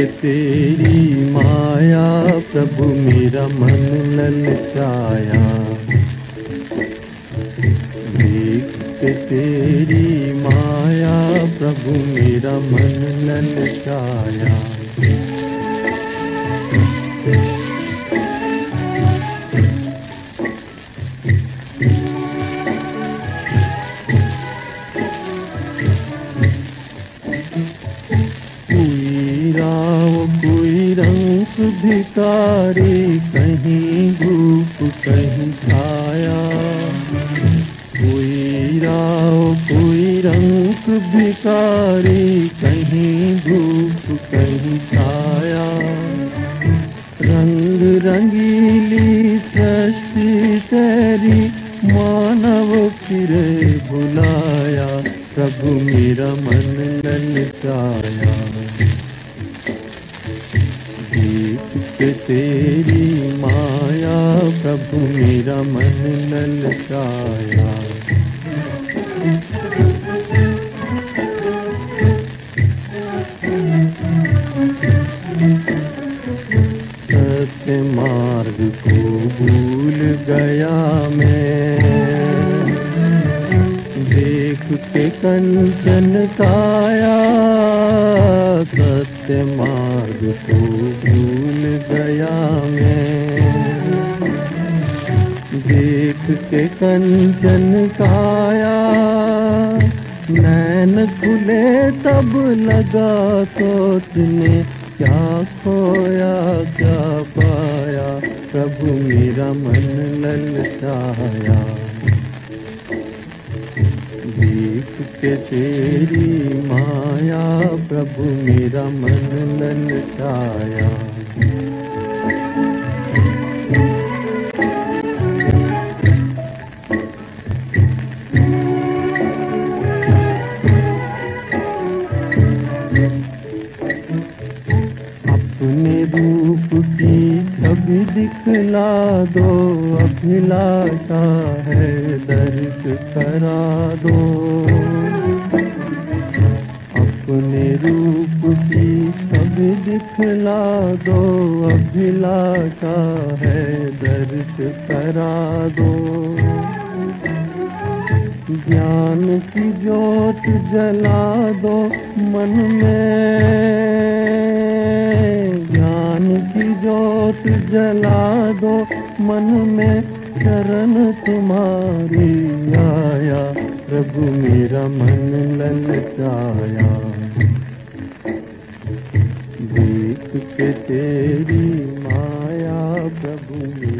के तेरी माया प्रभु मेरा मन ललचाया देख के तेरी माया प्रभु मेरा मन ललचाया भिकारी कहीं धूप कहीं छाया। कोई राव, कोई रंग भिकारी कहीं धूप कहीं छाया। रंग रंगीली सृष्टि तेरी मानव फिरे बुलाया, प्रभु मेरा मन ललचाया। के तेरी माया प्रभु मेरा मन ललचाया सत्य मार्ग को भूल गया मैं। देख के कंचन काया। सत्य मार्ग को देख के कंचन काया, नैन खुले तब लगा सोचने क्या खोया, क्या पाया, प्रभु मेरा मन ललचाया। देख के तेरी माया, प्रभु मेरा मन ललचाया। छवि दिखला दो अभिलाषा है दर्श करा दो। अपने रूप की छवि दिखला दो अभिलाषा है दर्श करा दो। ज्ञान की ज्योत जला दो मन में। ज्योत जला दो मन में शरण तुम्हारी आया। प्रभु मेरा मन ललचाया। देख के तेरी माया प्रभु मेरा